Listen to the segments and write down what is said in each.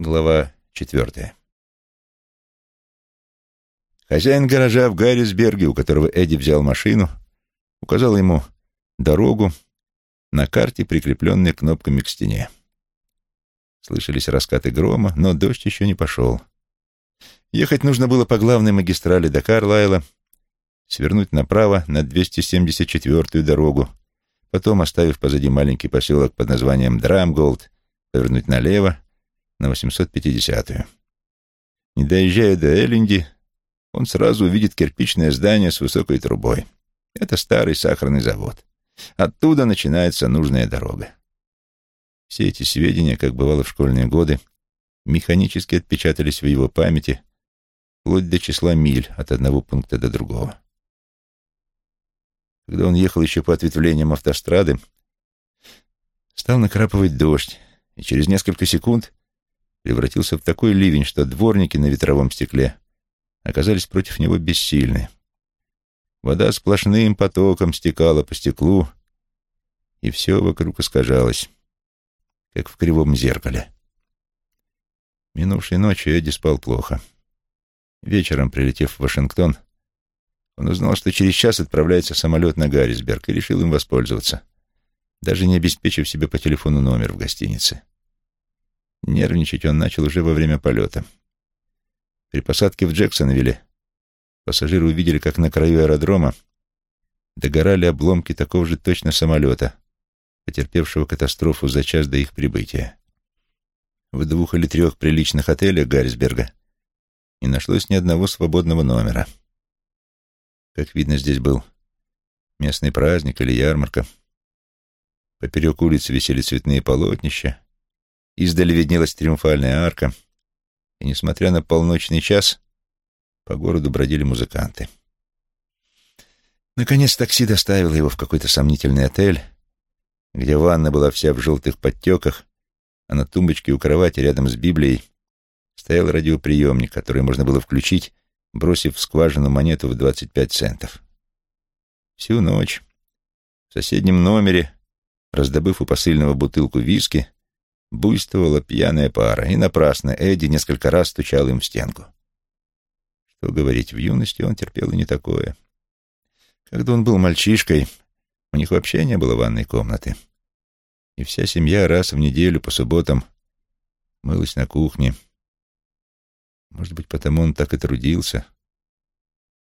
Глава четвертая. Хозяин гаража в Гаррисберге, у которого Эдди взял машину, указал ему дорогу на карте, прикрепленной кнопками к стене. Слышались раскаты грома, но дождь еще не пошел. Ехать нужно было по главной магистрали до Карлайла, свернуть направо на 274-ю дорогу, потом, оставив позади маленький поселок под названием Драмголд, повернуть налево на 850-ю. Не доезжая до Элленди, он сразу увидит кирпичное здание с высокой трубой. Это старый сахарный завод. Оттуда начинается нужная дорога. Все эти сведения, как бывало в школьные годы, механически отпечатались в его памяти вплоть до числа миль от одного пункта до другого. Когда он ехал еще по ответвлениям автострады, стал накрапывать дождь, и через несколько секунд превратился в такой ливень, что дворники на ветровом стекле оказались против него бессильны. Вода сплошным потоком стекала по стеклу, и все вокруг искажалось, как в кривом зеркале. Минувшей ночью Эдди спал плохо. Вечером, прилетев в Вашингтон, он узнал, что через час отправляется самолет на Гаррисберг и решил им воспользоваться, даже не обеспечив себе по телефону номер в гостинице. Нервничать он начал уже во время полета. При посадке в Джексонвилле пассажиры увидели, как на краю аэродрома догорали обломки такого же точно самолета, потерпевшего катастрофу за час до их прибытия. В двух или трех приличных отелях Гаррисберга не нашлось ни одного свободного номера. Как видно, здесь был местный праздник или ярмарка. Поперек улицы висели цветные полотнища, Издали виднелась триумфальная арка, и, несмотря на полночный час, по городу бродили музыканты. Наконец такси доставило его в какой-то сомнительный отель, где ванна была вся в желтых подтеках, а на тумбочке у кровати рядом с Библией стоял радиоприемник, который можно было включить, бросив в скважину монету в 25 центов. Всю ночь в соседнем номере, раздобыв у посыльного бутылку виски, буйствовала пьяная пара, и напрасно Эдди несколько раз стучал им в стенку. Что говорить, в юности он терпел и не такое. Когда он был мальчишкой, у них вообще не было ванной комнаты. И вся семья раз в неделю по субботам мылась на кухне. Может быть, потому он так и трудился,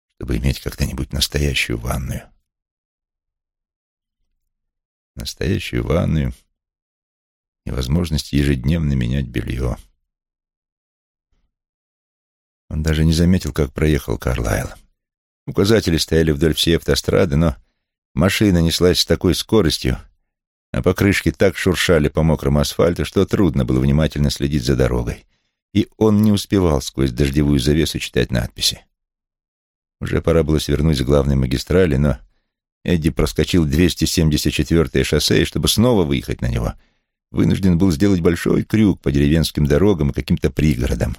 чтобы иметь когда-нибудь настоящую ванную. Настоящую ванную — и возможность ежедневно менять белье. Он даже не заметил, как проехал Карлайл. Указатели стояли вдоль всей автострады, но машина неслась с такой скоростью, а покрышки так шуршали по мокрому асфальту, что трудно было внимательно следить за дорогой. И он не успевал сквозь дождевую завесу читать надписи. Уже пора было свернуть с главной магистрали, но Эдди проскочил 274-е шоссе, чтобы снова выехать на него — вынужден был сделать большой крюк по деревенским дорогам и каким-то пригородам.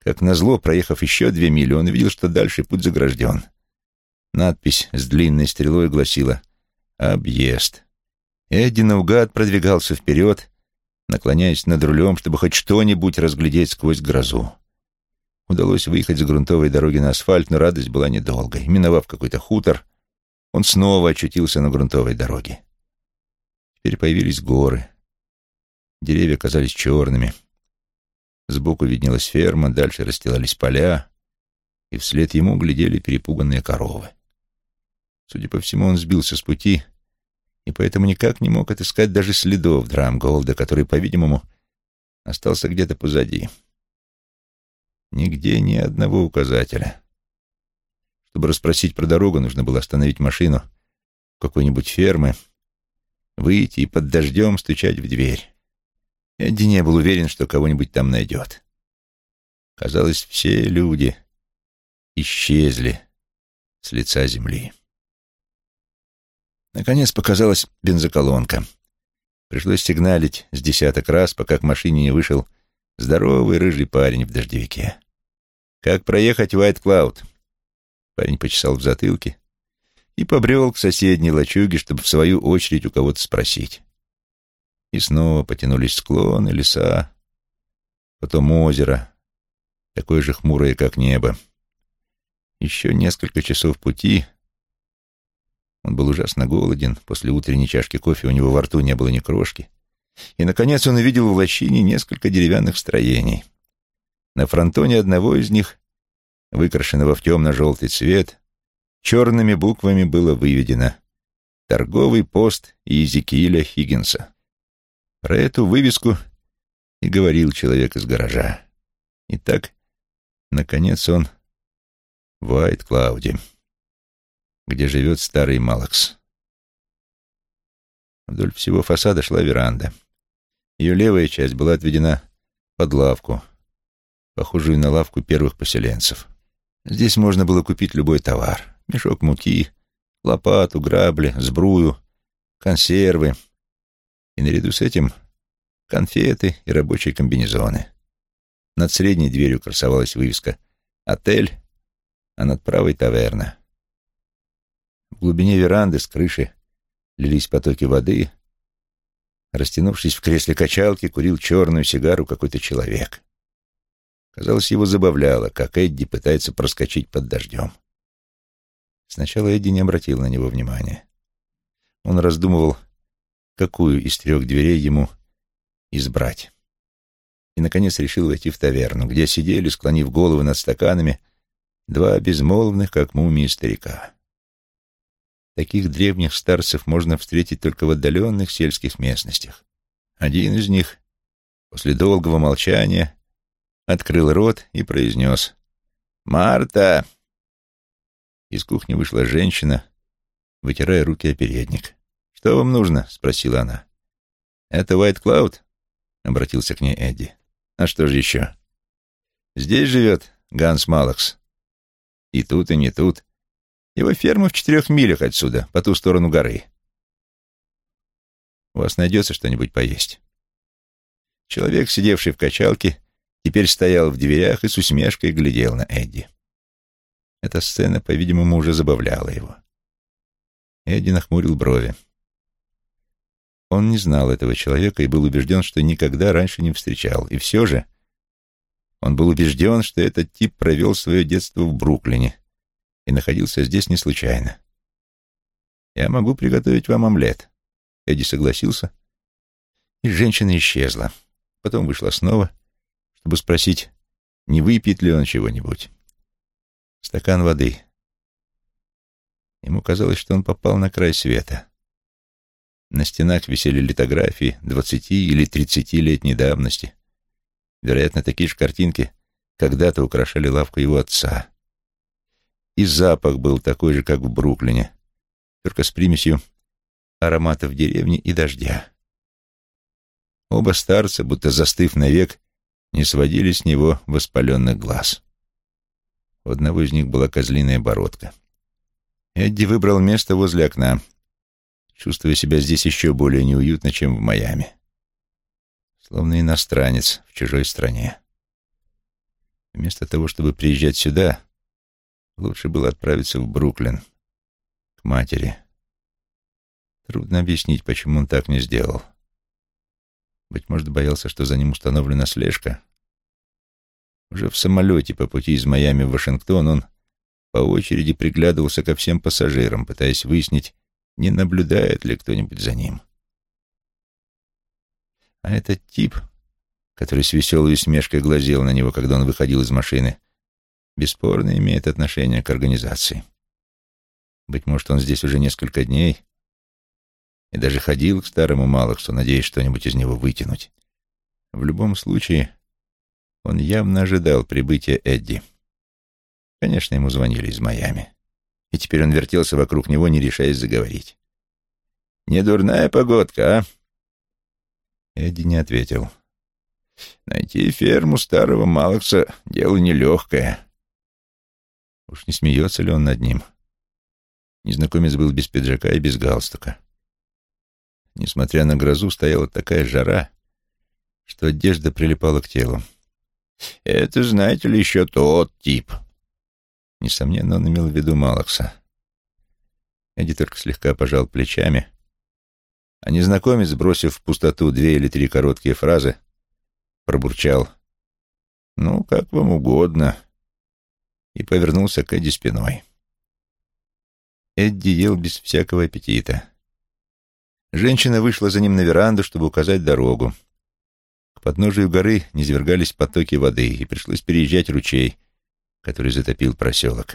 Как назло, проехав еще две мили, он увидел, что дальше путь загражден. Надпись с длинной стрелой гласила «Объезд». Эдди наугад продвигался вперед, наклоняясь над рулем, чтобы хоть что-нибудь разглядеть сквозь грозу. Удалось выехать с грунтовой дороги на асфальт, но радость была недолгой. Миновав какой-то хутор, он снова очутился на грунтовой дороге. Теперь появились горы — Деревья казались черными. Сбоку виднелась ферма, дальше расстилались поля, и вслед ему глядели перепуганные коровы. Судя по всему, он сбился с пути и поэтому никак не мог отыскать даже следов Драмголда, который, по-видимому, остался где-то позади. Нигде ни одного указателя. Чтобы расспросить про дорогу, нужно было остановить машину какой-нибудь фермы, выйти и под дождем стучать в дверь. Эдди не был уверен, что кого-нибудь там найдет. Казалось, все люди исчезли с лица земли. Наконец показалась бензоколонка. Пришлось сигналить с десяток раз, пока к машине не вышел здоровый рыжий парень в дождевике. «Как проехать Уайт Клауд?» Парень почесал в затылке и побрел к соседней лачуге, чтобы в свою очередь у кого-то спросить. И снова потянулись склоны, леса. потом озеро, такое же хмурое, как небо. Еще несколько часов пути. Он был ужасно голоден. После утренней чашки кофе у него во рту не было ни крошки. И, наконец, он увидел в лощине несколько деревянных строений. На фронтоне одного из них, выкрашенного в темно-желтый цвет, черными буквами было выведено «Торговый пост Иезекииля Хиггинса». Про эту вывеску и говорил человек из гаража. Итак, наконец он в Уайт-Клауде, где живет старый Малакс. Вдоль всего фасада шла веранда. Ее левая часть была отведена под лавку, похожую на лавку первых поселенцев. Здесь можно было купить любой товар. Мешок муки, лопату, грабли, сбрую, консервы. И наряду с этим конфеты и рабочие комбинезоны. Над средней дверью красовалась вывеска «Отель», а над правой — таверна. В глубине веранды с крыши лились потоки воды. Растянувшись в кресле качалки, курил черную сигару какой-то человек. Казалось, его забавляло, как Эдди пытается проскочить под дождем. Сначала Эдди не обратил на него внимания. Он раздумывал, какую из трех дверей ему избрать. И, наконец, решил войти в таверну, где сидели, склонив головы над стаканами, два безмолвных, как мумии старика. Таких древних старцев можно встретить только в отдаленных сельских местностях. Один из них, после долгого молчания, открыл рот и произнес «Марта!». Из кухни вышла женщина, вытирая руки о передник. «Что вам нужно?» — спросила она. «Это Уайт Клауд?» — обратился к ней Эдди. «А что же еще?» «Здесь живет Ганс Малакс. И тут, и не тут. Его ферма в четырех милях отсюда, по ту сторону горы. У вас найдется что-нибудь поесть?» Человек, сидевший в качалке, теперь стоял в дверях и с усмешкой глядел на Эдди. Эта сцена, по-видимому, уже забавляла его. Эдди нахмурил брови. Он не знал этого человека и был убежден, что никогда раньше не встречал. И все же он был убежден, что этот тип провел свое детство в Бруклине и находился здесь не случайно. «Я могу приготовить вам омлет». Эдди согласился, и женщина исчезла. Потом вышла снова, чтобы спросить, не выпьет ли он чего-нибудь. Стакан воды. Ему казалось, что он попал на край света. На стенах висели литографии двадцати или тридцатилетней давности. Вероятно, такие же картинки когда-то украшали лавку его отца. И запах был такой же, как в Бруклине, только с примесью ароматов деревни и дождя. Оба старца, будто застыв навек, не сводили с него воспаленных глаз. У одного из них была козлиная бородка. Эдди выбрал место возле окна — чувствуя себя здесь еще более неуютно, чем в Майами. Словно иностранец в чужой стране. Вместо того, чтобы приезжать сюда, лучше было отправиться в Бруклин, к матери. Трудно объяснить, почему он так не сделал. Быть может, боялся, что за ним установлена слежка. Уже в самолете по пути из Майами в Вашингтон он по очереди приглядывался ко всем пассажирам, пытаясь выяснить, не наблюдает ли кто-нибудь за ним. А этот тип, который с веселой усмешкой глазел на него, когда он выходил из машины, бесспорно имеет отношение к организации. Быть может, он здесь уже несколько дней и даже ходил к старому Малаксу, надеясь что-нибудь из него вытянуть. В любом случае, он явно ожидал прибытия Эдди. Конечно, ему звонили из Майами и теперь он вертелся вокруг него, не решаясь заговорить. «Не дурная погодка, а?» Эдди не ответил. «Найти ферму старого Малакса — дело нелегкое». Уж не смеется ли он над ним? Незнакомец был без пиджака и без галстука. Несмотря на грозу, стояла такая жара, что одежда прилипала к телу. «Это, знаете ли, еще тот тип», Несомненно, он имел в виду Малакса. Эдди только слегка пожал плечами, а незнакомец, бросив в пустоту две или три короткие фразы, пробурчал «Ну, как вам угодно», и повернулся к Эдди спиной. Эдди ел без всякого аппетита. Женщина вышла за ним на веранду, чтобы указать дорогу. К подножию горы низвергались потоки воды, и пришлось переезжать ручей, который затопил проселок.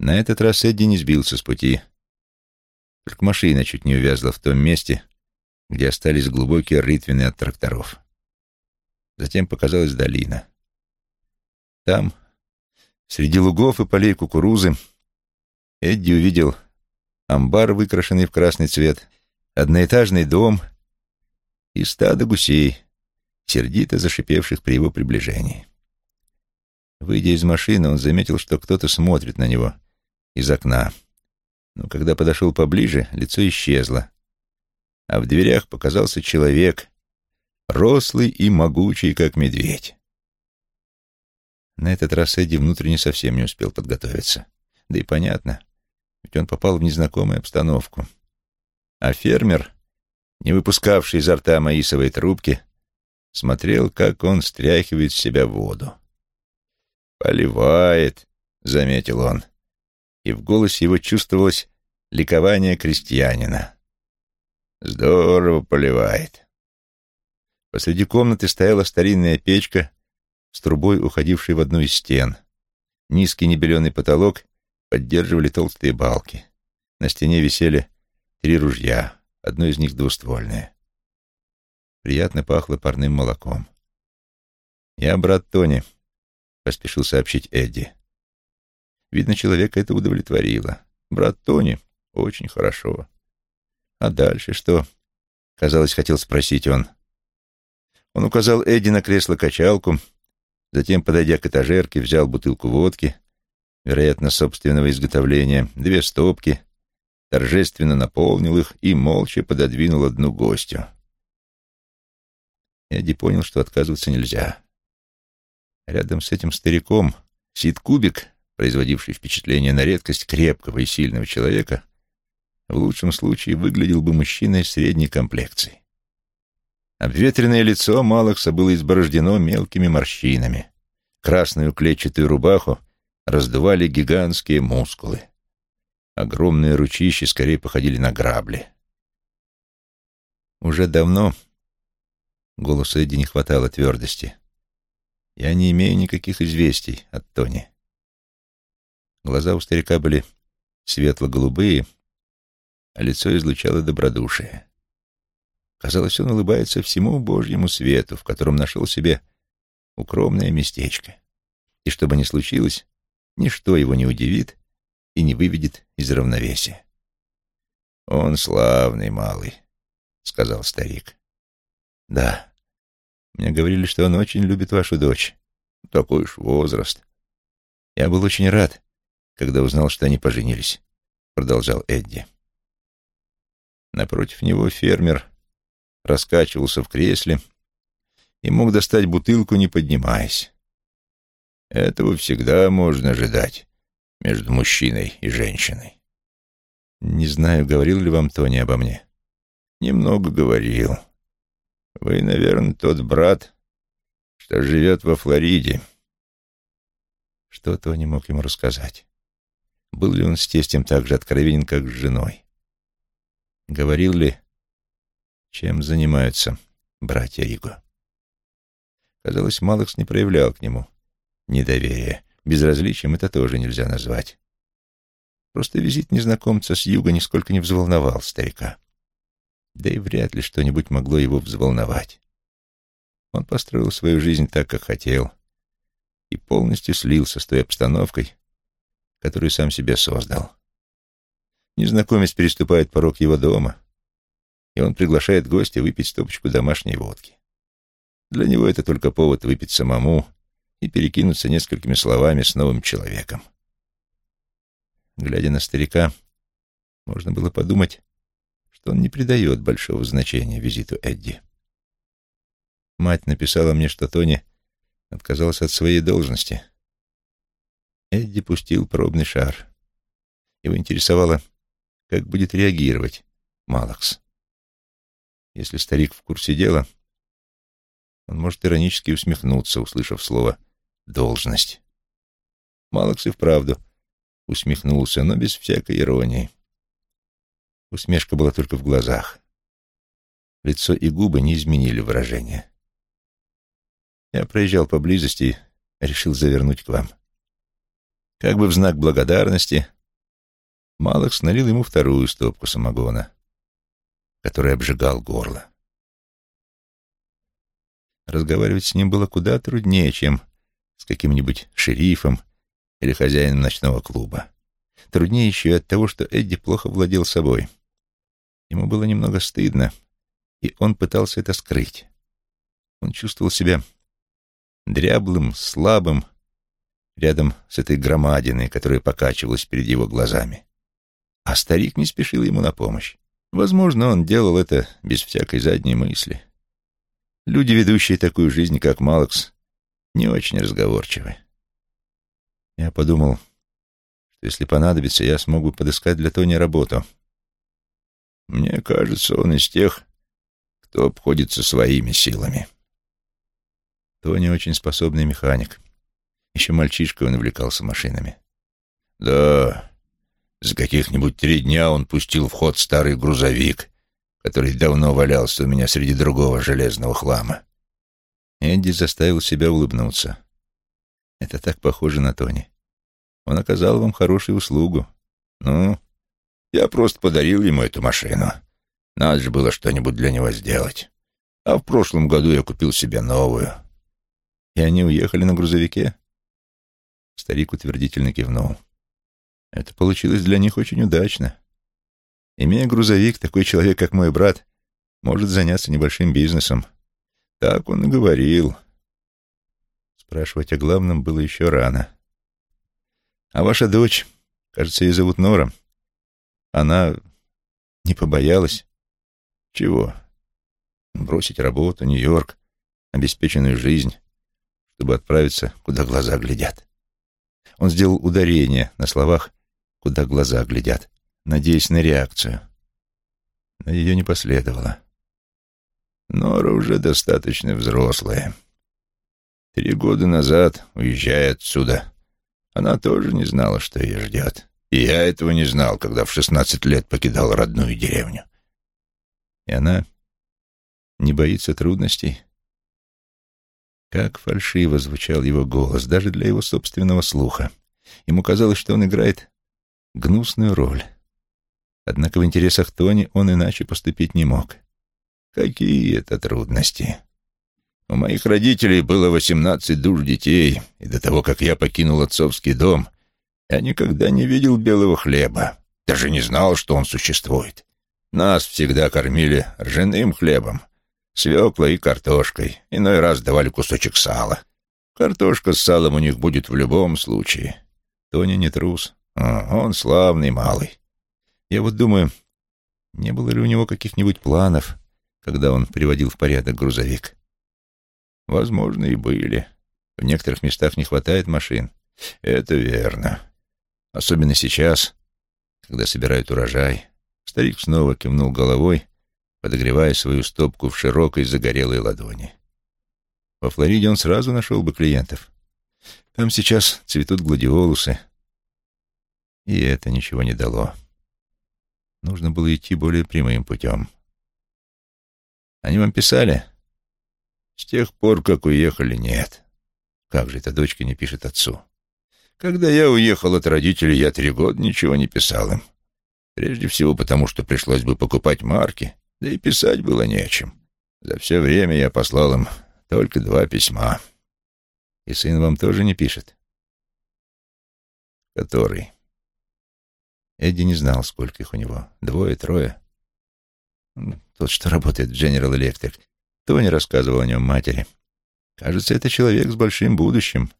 На этот раз Эдди не сбился с пути. Только машина чуть не увязла в том месте, где остались глубокие рытвины от тракторов. Затем показалась долина. Там, среди лугов и полей кукурузы, Эдди увидел амбар, выкрашенный в красный цвет, одноэтажный дом и стадо гусей, сердито зашипевших при его приближении. Выйдя из машины, он заметил, что кто-то смотрит на него из окна. Но когда подошел поближе, лицо исчезло, а в дверях показался человек, рослый и могучий, как медведь. На этот раз Эдди внутренне совсем не успел подготовиться. Да и понятно, ведь он попал в незнакомую обстановку. А фермер, не выпускавший изо рта маисовой трубки, смотрел, как он стряхивает с себя воду. «Поливает», — заметил он, и в голосе его чувствовалось ликование крестьянина. «Здорово поливает». Посреди комнаты стояла старинная печка с трубой, уходившей в одну из стен. Низкий небеленый потолок поддерживали толстые балки. На стене висели три ружья, одно из них двуствольное. Приятно пахло парным молоком. «Я брат Тони», — поспешил сообщить Эдди. Видно, человека это удовлетворило. «Брат Тони? Очень хорошо. А дальше что?» — казалось, хотел спросить он. Он указал Эдди на кресло-качалку, затем, подойдя к этажерке, взял бутылку водки, вероятно, собственного изготовления, две стопки, торжественно наполнил их и молча пододвинул одну гостю. Эдди понял, что отказываться нельзя. Рядом с этим стариком Сид Кубик, производивший впечатление на редкость крепкого и сильного человека, в лучшем случае выглядел бы мужчиной средней комплекции. Обветренное лицо Малакса было изборождено мелкими морщинами. Красную клетчатую рубаху раздували гигантские мускулы. Огромные ручища скорее походили на грабли. Уже давно голосу Эдди не хватало твердости. Я не имею никаких известий от Тони. Глаза у старика были светло-голубые, а лицо излучало добродушие. Казалось, он улыбается всему Божьему свету, в котором нашел себе укромное местечко. И что бы ни случилось, ничто его не удивит и не выведет из равновесия. «Он славный малый», — сказал старик. «Да, мне говорили, что он очень любит вашу дочь. Такой уж возраст. Я был очень рад, когда узнал, что они поженились», — продолжал Эдди. Напротив него фермер раскачивался в кресле и мог достать бутылку, не поднимаясь. Этого всегда можно ожидать между мужчиной и женщиной. Не знаю, говорил ли вам Тони обо мне. Немного говорил. Вы, наверное, тот брат, что живет во Флориде. Что Тони мог ему рассказать? Был ли он с тестем так же откровенен, как с женой? Говорил ли, чем занимаются братья Риго? Казалось, Малых не проявлял к нему недоверие. Безразличием это тоже нельзя назвать. Просто визит незнакомца с юга нисколько не взволновал старика. Да и вряд ли что-нибудь могло его взволновать. Он построил свою жизнь так, как хотел, и полностью слился с той обстановкой, которую сам себе создал. Незнакомец переступает порог его дома, и он приглашает гостя выпить стопочку домашней водки. Для него это только повод выпить самому и перекинуться несколькими словами с новым человеком. Глядя на старика, можно было подумать, что он не придает большого значения визиту Эдди. Мать написала мне, что Тони отказался от своей должности. Эдди пустил пробный шар. Его интересовало, как будет реагировать Малакс. Если старик в курсе дела, Он может иронически усмехнуться, услышав слово «должность». Малакс и вправду усмехнулся, но без всякой иронии. Усмешка была только в глазах. Лицо и губы не изменили выражение. Я проезжал поблизости и решил завернуть к вам. Как бы в знак благодарности, Малакс налил ему вторую стопку самогона, который обжигал горло. Разговаривать с ним было куда труднее, чем с каким-нибудь шерифом или хозяином ночного клуба. Труднее еще и от того, что Эдди плохо владел собой. Ему было немного стыдно, и он пытался это скрыть. Он чувствовал себя дряблым, слабым, рядом с этой громадиной, которая покачивалась перед его глазами. А старик не спешил ему на помощь. Возможно, он делал это без всякой задней мысли. Люди, ведущие такую жизнь, как Малакс, не очень разговорчивы. Я подумал, что если понадобится, я смогу подыскать для Тони работу. Мне кажется, он из тех, кто обходится своими силами. Тони очень способный механик. Еще мальчишкой он увлекался машинами. Да, за каких-нибудь три дня он пустил в ход старый грузовик, который давно валялся у меня среди другого железного хлама. Эдди заставил себя улыбнуться. Это так похоже на Тони. Он оказал вам хорошую услугу. Ну, я просто подарил ему эту машину. Надо же было что-нибудь для него сделать. А в прошлом году я купил себе новую. И они уехали на грузовике? Старик утвердительно кивнул. Это получилось для них очень удачно. Имея грузовик, такой человек, как мой брат, может заняться небольшим бизнесом. Так он и говорил. Спрашивать о главном было еще рано. А ваша дочь, кажется, ее зовут Нора, она не побоялась? Чего? Бросить работу, Нью-Йорк, обеспеченную жизнь, чтобы отправиться, куда глаза глядят. Он сделал ударение на словах «куда глаза глядят», надеясь на реакцию. Но ее не последовало. Нора уже достаточно взрослая. Три года назад, уезжая отсюда, она тоже не знала, что ее ждет. Я этого не знал, когда в шестнадцать лет покидал родную деревню. И она не боится трудностей. Как фальшиво звучал его голос, даже для его собственного слуха. Ему казалось, что он играет гнусную роль. Однако в интересах Тони он иначе поступить не мог. Какие это трудности? У моих родителей было восемнадцать душ детей, и до того, как я покинул отцовский дом, я никогда не видел белого хлеба, даже не знал, что он существует. Нас всегда кормили ржаным хлебом, свеклой и картошкой, иной раз давали кусочек сала. Картошка с салом у них будет в любом случае. Тони не трус, а он славный малый. Я вот думаю, не было ли у него каких-нибудь планов, когда он приводил в порядок грузовик? Возможно, и были. В некоторых местах не хватает машин. Это верно. Особенно сейчас, когда собирают урожай. Старик снова кивнул головой, подогревая свою стопку в широкой загорелой ладони. Во Флориде он сразу нашел бы клиентов. Там сейчас цветут гладиолусы. И это ничего не дало. Нужно было идти более прямым путем. Они вам писали? С тех пор, как уехали, нет. Как же эта дочка не пишет отцу? Когда я уехал от родителей, я три года ничего не писал им. Прежде всего потому, что пришлось бы покупать марки, да и писать было нечем. За все время я послал им только два письма. И сын вам тоже не пишет? Который? Эдди не знал, сколько их у него. Двое, трое. Тот, что работает в General Electric. Тони рассказывал о нем матери. Кажется, это человек с большим будущим.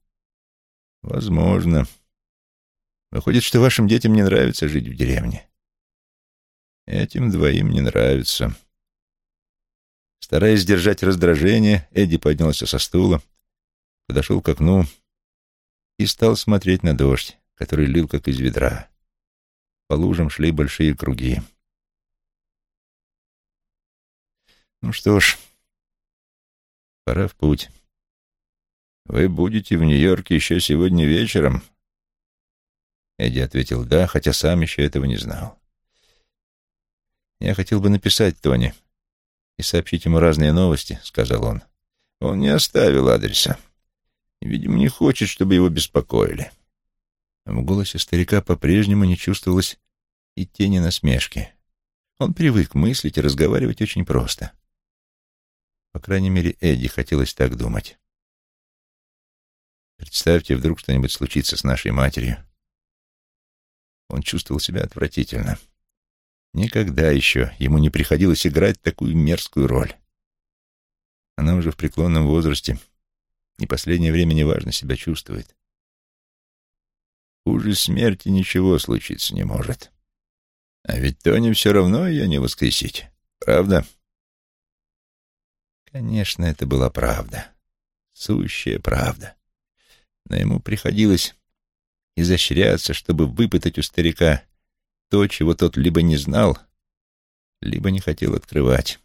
Возможно. Выходит, что вашим детям не нравится жить в деревне. Этим двоим не нравится. Стараясь сдержать раздражение, Эдди поднялся со стула, подошел к окну и стал смотреть на дождь, который лил как из ведра. По лужам шли большие круги. Ну что ж, Пора в путь. «Вы будете в Нью-Йорке еще сегодня вечером?» Эдди ответил «да», хотя сам еще этого не знал. «Я хотел бы написать Тони и сообщить ему разные новости», — сказал он. «Он не оставил адреса. Видимо, не хочет, чтобы его беспокоили». В голосе старика по-прежнему не чувствовалось и тени насмешки. Он привык мыслить и разговаривать очень просто. По крайней мере, Эдди хотелось так думать. Представьте, вдруг что-нибудь случится с нашей матерью. Он чувствовал себя отвратительно. Никогда еще ему не приходилось играть такую мерзкую роль. Она уже в преклонном возрасте и последнее время неважно себя чувствует. Хуже смерти ничего случиться не может. А ведь Тони все равно ее не воскресить, правда? Конечно, это была правда. Сущая правда. Но ему приходилось изощряться, чтобы выпытать у старика то, чего тот либо не знал, либо не хотел открывать.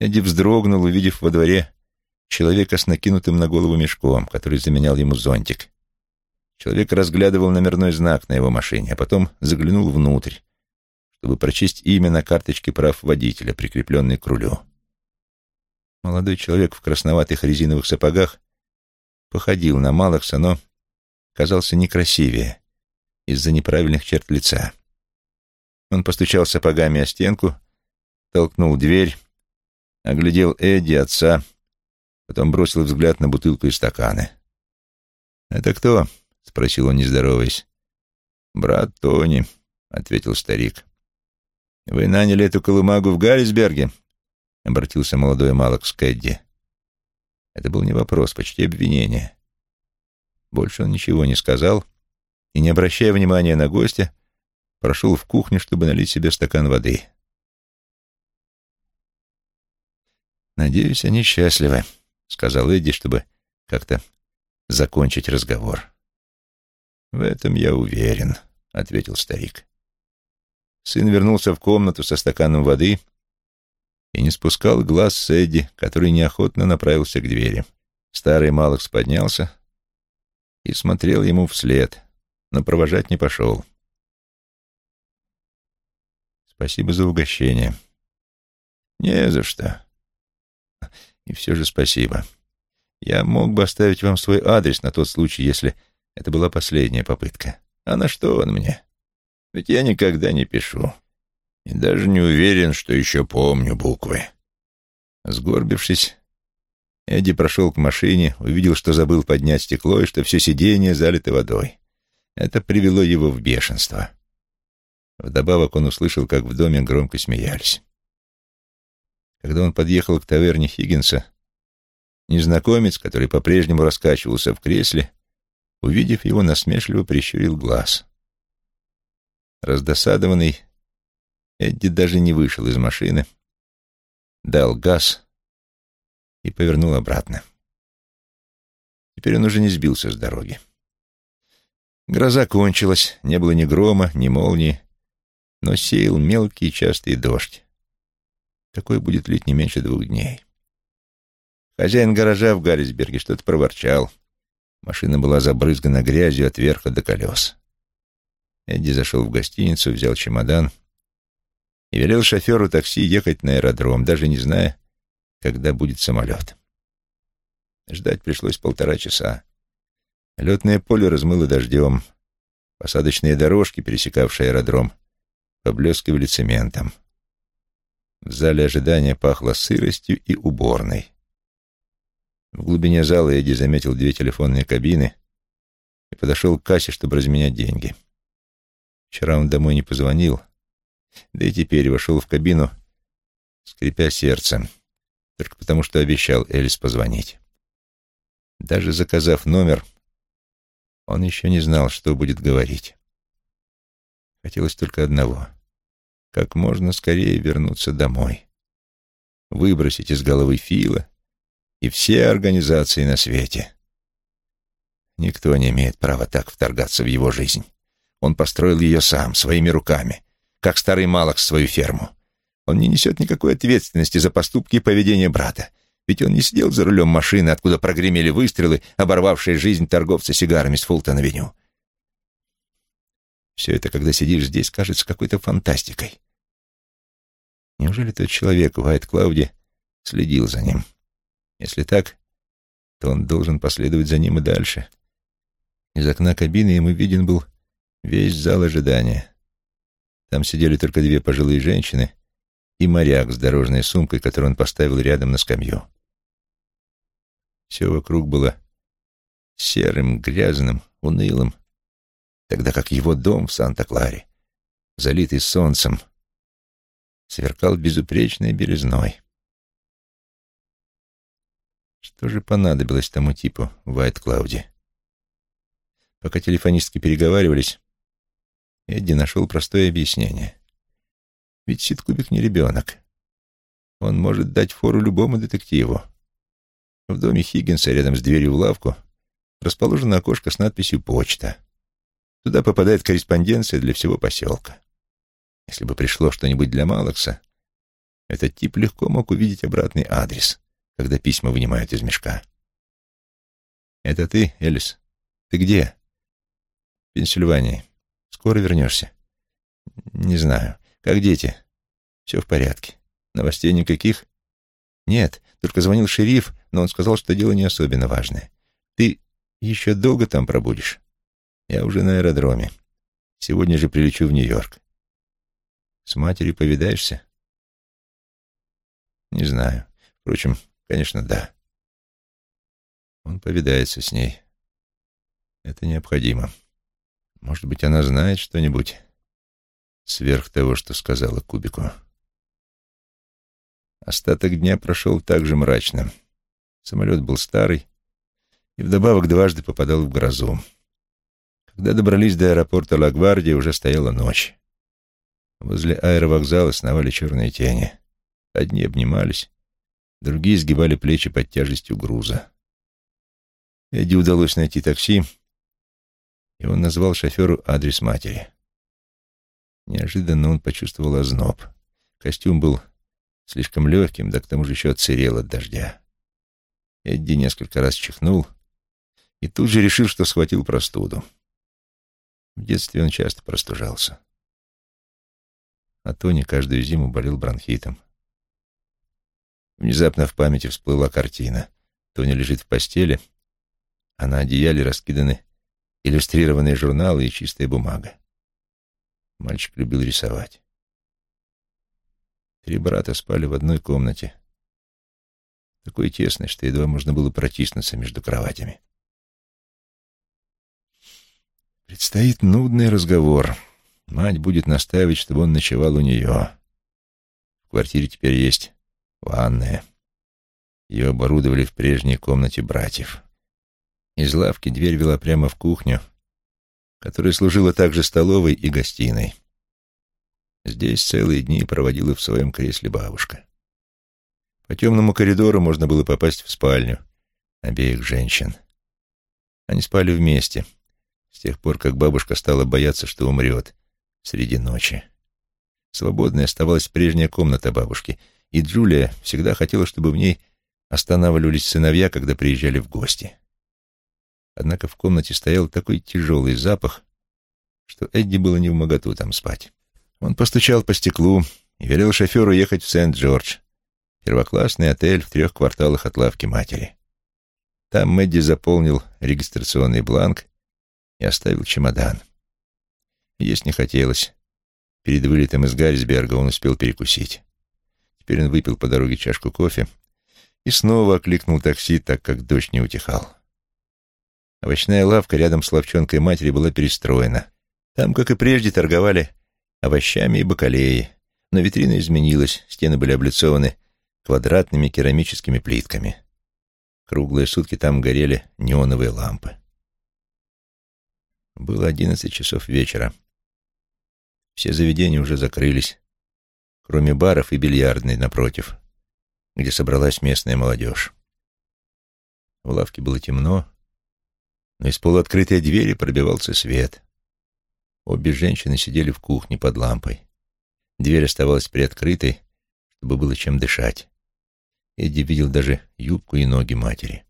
Эдди вздрогнул, увидев во дворе человека с накинутым на голову мешком, который заменял ему зонтик. Человек разглядывал номерной знак на его машине, а потом заглянул внутрь, чтобы прочесть имя на карточке прав водителя, прикрепленной к рулю. Молодой человек в красноватых резиновых сапогах походил на Малахса, но казался некрасивее из-за неправильных черт лица. Он постучал сапогами о стенку, толкнул дверь, оглядел Эдди, отца, потом бросил взгляд на бутылку и стаканы. «Это кто?» — спросил он, не здороваясь. «Брат Тони», — ответил старик. «Вы наняли эту колымагу в Гаррисберге?» — обратился молодой Малакс к Эдди. Это был не вопрос, почти обвинение. Больше он ничего не сказал и, не обращая внимания на гостя, прошел в кухню, чтобы налить себе стакан воды. «Надеюсь, они счастливы», — сказал Эдди, чтобы как-то закончить разговор. «В этом я уверен», — ответил старик. Сын вернулся в комнату со стаканом воды не спускал глаз с Эдди, который неохотно направился к двери. Старый Малакс поднялся и смотрел ему вслед, но провожать не пошел. «Спасибо за угощение». «Не за что». «И все же спасибо. Я мог бы оставить вам свой адрес на тот случай, если это была последняя попытка. А на что он мне? Ведь я никогда не пишу. И даже не уверен, что еще помню буквы. Сгорбившись, Эдди прошел к машине, увидел, что забыл поднять стекло и что все сиденье залито водой. Это привело его в бешенство. Вдобавок он услышал, как в доме громко смеялись. Когда он подъехал к таверне Хиггинса, незнакомец, который по-прежнему раскачивался в кресле, увидев его, насмешливо прищурил глаз. Раздосадованный, Эдди даже не вышел из машины, дал газ и повернул обратно. Теперь он уже не сбился с дороги. Гроза кончилась, не было ни грома, ни молнии, но сеял мелкий частый дождь. Такой будет лить не меньше двух дней. Хозяин гаража в Гаррисберге что-то проворчал — Машина была забрызгана грязью от верха до колес. Эдди зашел в гостиницу, взял чемодан и велел шоферу такси ехать на аэродром, даже не зная, когда будет самолет. Ждать пришлось полтора часа. Летное поле размыло дождем. Посадочные дорожки, пересекавшие аэродром, поблескивали цементом. В зале ожидания пахло сыростью и уборной. В глубине зала Эдди заметил две телефонные кабины и подошел к кассе, чтобы разменять деньги. Вчера он домой не позвонил, да и теперь вошел в кабину, скрипя сердцем, только потому что обещал Элис позвонить. Даже заказав номер, он еще не знал, что будет говорить. Хотелось только одного — как можно скорее вернуться домой, выбросить из головы Фила и все организации на свете. Никто не имеет права так вторгаться в его жизнь. Он построил ее сам, своими руками, как старый Малакс свою ферму. Он не несет никакой ответственности за поступки и поведение брата. Ведь он не сидел за рулем машины, откуда прогремели выстрелы, оборвавшие жизнь торговца сигарами с Фултон-авеню. Все это, когда сидишь здесь, кажется какой-то фантастикой. Неужели тот человек в Уайт-Клауде следил за ним? Если так, то он должен последовать за ним и дальше. Из окна кабины ему виден был весь зал ожидания. Там сидели только две пожилые женщины и моряк с дорожной сумкой, которую он поставил рядом на скамью. Все вокруг было серым, грязным, унылым, тогда как его дом в Санта-Кларе, залитый солнцем, сверкал безупречной березной. Что же понадобилось тому типу в Уайт-Клауде? Пока телефонистки переговаривались, Эдди нашел простое объяснение. Ведь Ситкубик не ребенок. Он может дать фору любому детективу. В доме Хиггинса рядом с дверью в лавку расположено окошко с надписью «Почта». Туда попадает корреспонденция для всего поселка. Если бы пришло что-нибудь для Малакса, этот тип легко мог увидеть обратный адрес, когда письма вынимают из мешка. «Это ты, Элис? Ты где?» «В Пенсильвании. Скоро вернешься?» «Не знаю. Как дети?» «Все в порядке. Новостей никаких?» «Нет, только звонил шериф, но он сказал, что дело не особенно важное. Ты еще долго там пробудешь?» «Я уже на аэродроме. Сегодня же прилечу в Нью-Йорк». «С матерью повидаешься?» «Не знаю. Впрочем, конечно, да». Он повидается с ней. Это необходимо. Может быть, она знает что-нибудь сверх того, что сказала Кубику. Остаток дня прошел так же мрачно. Самолет был старый и вдобавок дважды попадал в грозу. Когда добрались до аэропорта Лагвардия, уже стояла ночь. Возле аэровокзала сновали черные тени. Одни обнимались, другие сгибали плечи под тяжестью груза. Эдди удалось найти такси, и он назвал шоферу адрес матери. Неожиданно он почувствовал озноб. Костюм был слишком легким, да к тому же еще отсырел от дождя. Эдди несколько раз чихнул и тут же решил, что схватил простуду. В детстве он часто простужался. А Тони каждую зиму болел бронхитом. Внезапно в памяти всплыла картина. Тони лежит в постели, а на одеяле раскиданы иллюстрированные журналы и чистая бумага. Мальчик любил рисовать. Три брата спали в одной комнате, такой тесной, что едва можно было протиснуться между кроватями. Предстоит нудный разговор. Мать будет настаивать, чтобы он ночевал у нее. В квартире теперь есть ванная. Ее оборудовали в прежней комнате братьев. Из лавки дверь вела прямо в кухню, которая служила также столовой и гостиной. Здесь целые дни проводила в своем кресле бабушка. По темному коридору можно было попасть в спальню обеих женщин. Они спали вместе, с тех пор, как бабушка стала бояться, что умрет среди ночи. Свободной оставалась прежняя комната бабушки, и Джулия всегда хотела, чтобы в ней останавливались сыновья, когда приезжали в гости. Однако в комнате стоял такой тяжелый запах, что Эдди было не в моготу там спать. Он постучал по стеклу и велел шоферу ехать в Сент-Джордж, первоклассный отель в трех кварталах от лавки матери. Там Мэдди заполнил регистрационный бланк и оставил чемодан. Есть не хотелось. Перед вылетом из Гаррисберга он успел перекусить. Теперь он выпил по дороге чашку кофе и снова окликнул такси, так как дождь не утихал. Овощная лавка рядом с ловчонкой матери была перестроена. Там, как и прежде, торговали овощами и бакалеей, но витрина изменилась, стены были облицованы квадратными керамическими плитками. Круглые сутки там горели неоновые лампы. Было одиннадцать часов вечера. Все заведения уже закрылись, кроме баров и бильярдной напротив, где собралась местная молодежь. В лавке было темно, но из полуоткрытой двери пробивался свет. Обе женщины сидели в кухне под лампой. Дверь оставалась приоткрытой, чтобы было чем дышать. Эдди видел даже юбку и ноги матери.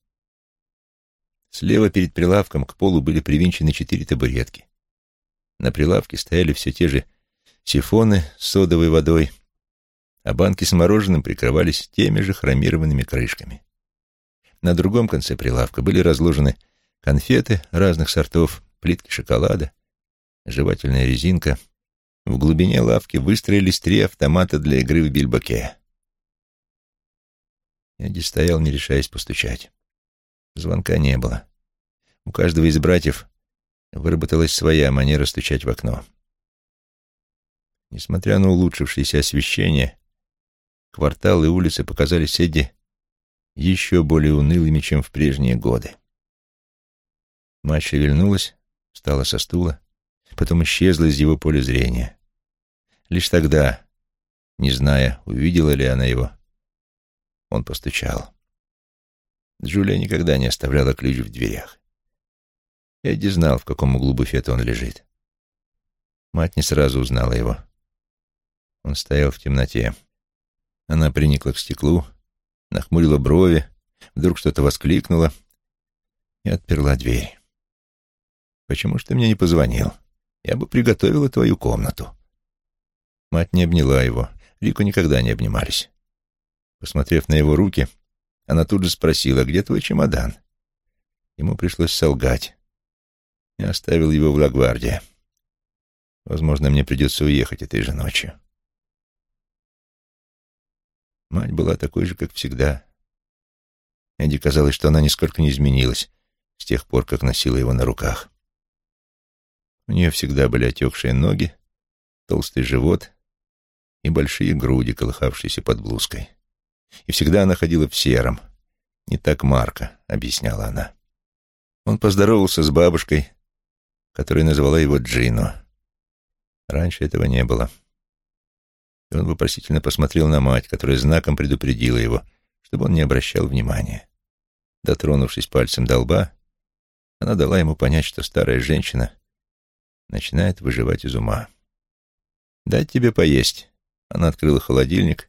Слева перед прилавком к полу были привинчены четыре табуретки. На прилавке стояли все те же сифоны с содовой водой, а банки с мороженым прикрывались теми же хромированными крышками. На другом конце прилавка были разложены конфеты разных сортов, плитки шоколада, жевательная резинка. В глубине лавки выстроились три автомата для игры в бильбаке. Эдди стоял, не решаясь постучать. Звонка не было. У каждого из братьев выработалась своя манера стучать в окно. Несмотря на улучшившееся освещение, кварталы и улицы показались Эдди еще более унылыми, чем в прежние годы. Мать шевельнулась, встала со стула, потом исчезла из его поля зрения. Лишь тогда, не зная, увидела ли она его, он постучал. Джулия никогда не оставляла ключ в дверях. Эдди знал, в каком углу буфета он лежит. Мать не сразу узнала его. Он стоял в темноте. Она приникла к стеклу, нахмурила брови, вдруг что-то воскликнула и отперла дверь. «Почему ж ты мне не позвонил? Я бы приготовила твою комнату». Мать не обняла его. Рику никогда не обнимались. Посмотрев на его руки, она тут же спросила, где твой чемодан? Ему пришлось солгать. Я оставил его в Лагварде. Возможно, мне придется уехать этой же ночью. Мать была такой же, как всегда. Эдди казалось, что она нисколько не изменилась с тех пор, как носила его на руках. У нее всегда были отекшие ноги, толстый живот и большие груди, колыхавшиеся под блузкой. И всегда она ходила в сером. Не так Марка, объясняла она. Он поздоровался с бабушкой, которая назвала его Джино. Раньше этого не было. И он вопросительно посмотрел на мать, которая знаком предупредила его, чтобы он не обращал внимания. Дотронувшись пальцем до лба, она дала ему понять, что старая женщина начинает выживать из ума. «Дать тебе поесть». Она открыла холодильник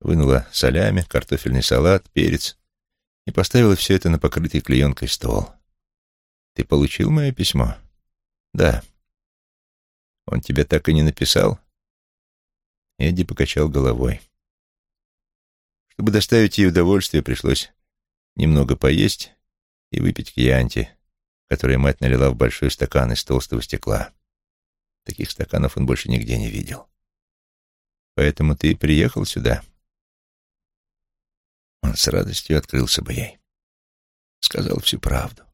вынула солями, картофельный салат, перец и поставила все это на покрытый клеенкой стол. «Ты получил мое письмо?» «Да». «Он тебе так и не написал?» Эдди покачал головой. Чтобы доставить ей удовольствие, пришлось немного поесть и выпить кьянти, которое мать налила в большой стакан из толстого стекла. Таких стаканов он больше нигде не видел. «Поэтому ты приехал сюда?» Он с радостью открылся бы ей. Сказал всю правду.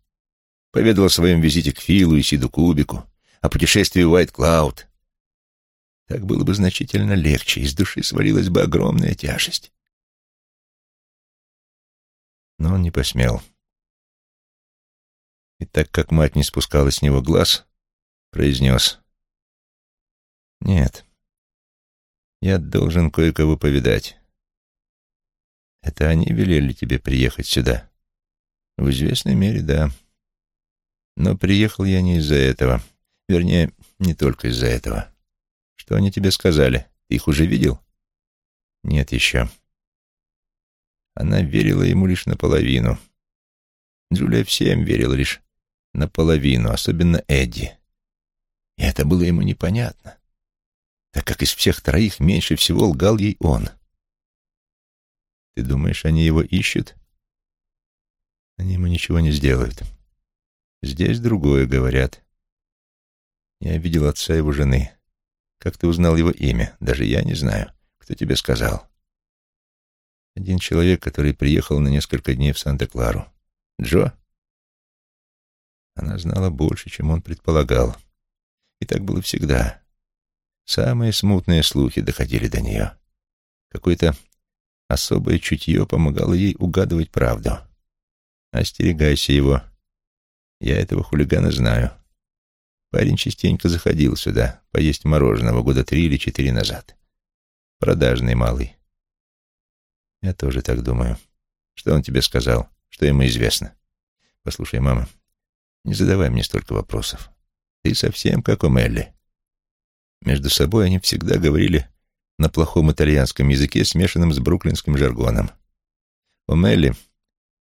Поведал о своем визите к Филу и Сиду Кубику, о путешествии Уайт Клауд. Так было бы значительно легче, из души свалилась бы огромная тяжесть. Но он не посмел. И так как мать не спускала с него глаз, произнес. «Нет, я должен кое-кого повидать. Это они велели тебе приехать сюда? В известной мере, да. Но приехал я не из-за этого. Вернее, не только из-за этого. Что они тебе сказали? Ты их уже видел? Нет еще. Она верила ему лишь наполовину. Джулия всем верила лишь наполовину, особенно Эдди. И это было ему непонятно, так как из всех троих меньше всего лгал ей он — ты думаешь, они его ищут? Они ему ничего не сделают. Здесь другое, говорят. Я видел отца его жены. Как ты узнал его имя? Даже я не знаю. Кто тебе сказал? Один человек, который приехал на несколько дней в Санта-Клару. Джо? Она знала больше, чем он предполагал. И так было всегда. Самые смутные слухи доходили до нее. Какой-то Особое чутье помогало ей угадывать правду. Остерегайся его. Я этого хулигана знаю. Парень частенько заходил сюда, поесть мороженого года три или четыре назад. Продажный малый. Я тоже так думаю. Что он тебе сказал? Что ему известно? Послушай, мама, не задавай мне столько вопросов. Ты совсем как у Мелли. Между собой они всегда говорили на плохом итальянском языке, смешанном с бруклинским жаргоном. Омелли,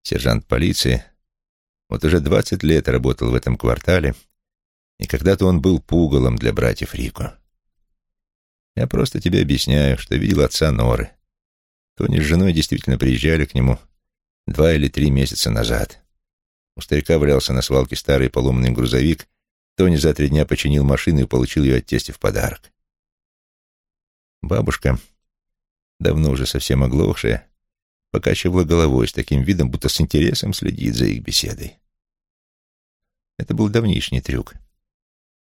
сержант полиции, вот уже двадцать лет работал в этом квартале, и когда-то он был пугалом для братьев Рико. Я просто тебе объясняю, что видел отца Норы. Тони с женой действительно приезжали к нему два или три месяца назад. У старика валялся на свалке старый поломанный грузовик. Тони за три дня починил машину и получил ее от тести в подарок. Бабушка, давно уже совсем оглохшая, покачивала головой с таким видом, будто с интересом следит за их беседой. Это был давнишний трюк.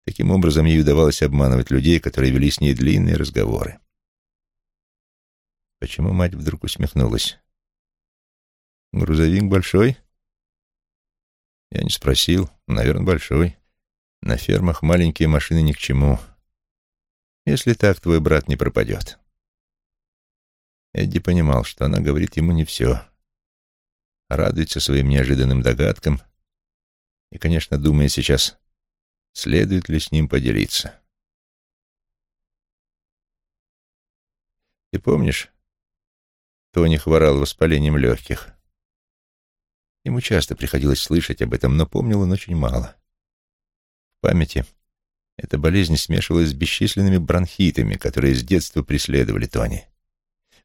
Таким образом, ей удавалось обманывать людей, которые вели с ней длинные разговоры. Почему мать вдруг усмехнулась? «Грузовик большой?» Я не спросил. Наверное, большой. На фермах маленькие машины ни к чему. Если так, твой брат не пропадет. Эдди понимал, что она говорит ему не все. Радуется своим неожиданным догадкам и, конечно, думает сейчас, следует ли с ним поделиться. Ты помнишь, Тони хворал воспалением легких? Ему часто приходилось слышать об этом, но помнил он очень мало. В памяти эта болезнь смешивалась с бесчисленными бронхитами, которые с детства преследовали Тони.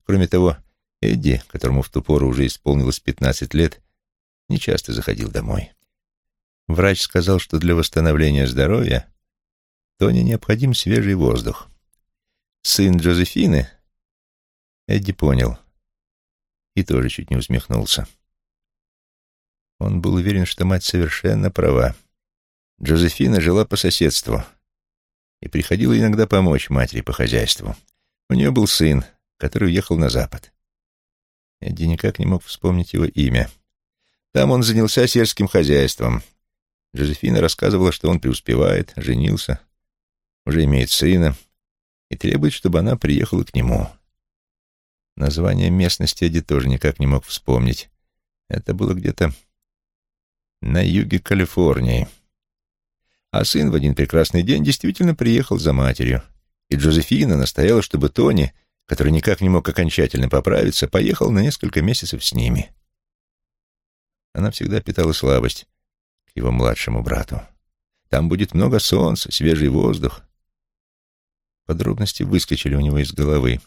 Кроме того, Эдди, которому в ту пору уже исполнилось пятнадцать лет, нечасто заходил домой. Врач сказал, что для восстановления здоровья Тони необходим свежий воздух. Сын Джозефины, Эдди понял, и тоже чуть не усмехнулся. Он был уверен, что мать совершенно права. Джозефина жила по соседству и приходила иногда помочь матери по хозяйству. У нее был сын, который уехал на запад. Эдди никак не мог вспомнить его имя. Там он занялся сельским хозяйством. Джозефина рассказывала, что он преуспевает, женился, уже имеет сына и требует, чтобы она приехала к нему. Название местности Эдди тоже никак не мог вспомнить. Это было где-то на юге Калифорнии. А сын в один прекрасный день действительно приехал за матерью, и Джозефина настояла, чтобы Тони, который никак не мог окончательно поправиться, поехал на несколько месяцев с ними. Она всегда питала слабость к его младшему брату. Там будет много солнца, свежий воздух. Подробности выскочили у него из головы.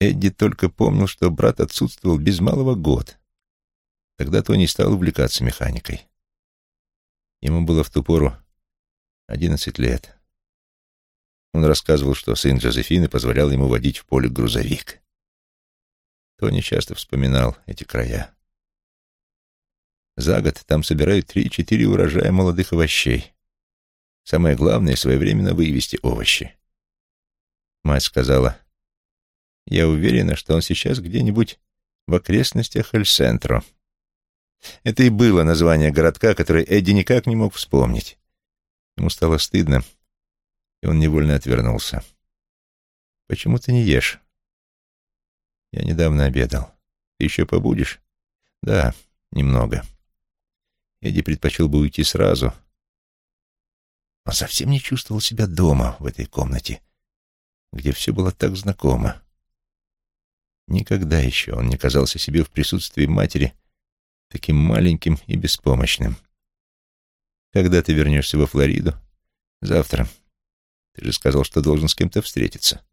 Эдди только помнил, что брат отсутствовал без малого год. Тогда Тони стал увлекаться механикой. Ему было в ту пору одиннадцать лет. Он рассказывал, что сын Джозефины позволял ему водить в поле грузовик. Тони часто вспоминал эти края. За год там собирают три-четыре урожая молодых овощей. Самое главное — своевременно вывести овощи. Мать сказала, «Я уверена, что он сейчас где-нибудь в окрестностях Эль-Сентро». Это и было название городка, которое Эдди никак не мог вспомнить. Ему стало стыдно, и он невольно отвернулся. «Почему ты не ешь?» «Я недавно обедал. Ты еще побудешь?» «Да, немного». Эдди предпочел бы уйти сразу. Он совсем не чувствовал себя дома в этой комнате, где все было так знакомо. Никогда еще он не казался себе в присутствии матери таким маленьким и беспомощным. Когда ты вернешься во Флориду? Завтра. Ты же сказал, что должен с кем-то встретиться.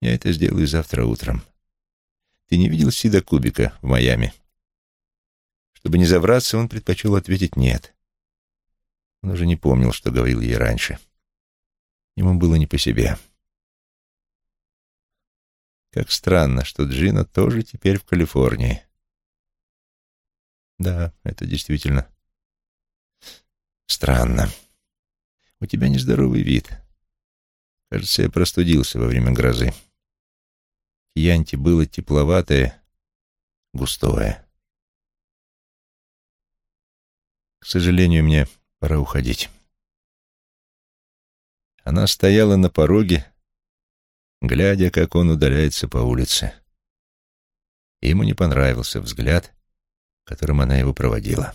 Я это сделаю завтра утром. Ты не видел Сида Кубика в Майами? Чтобы не завраться, он предпочел ответить «нет». Он уже не помнил, что говорил ей раньше. Ему было не по себе. Как странно, что Джина тоже теперь в Калифорнии. Да, это действительно странно. У тебя нездоровый вид. Кажется, я простудился во время грозы. Кьянти было тепловатое, густое. К сожалению, мне пора уходить. Она стояла на пороге, глядя, как он удаляется по улице. ему не понравился взгляд, которым она его проводила.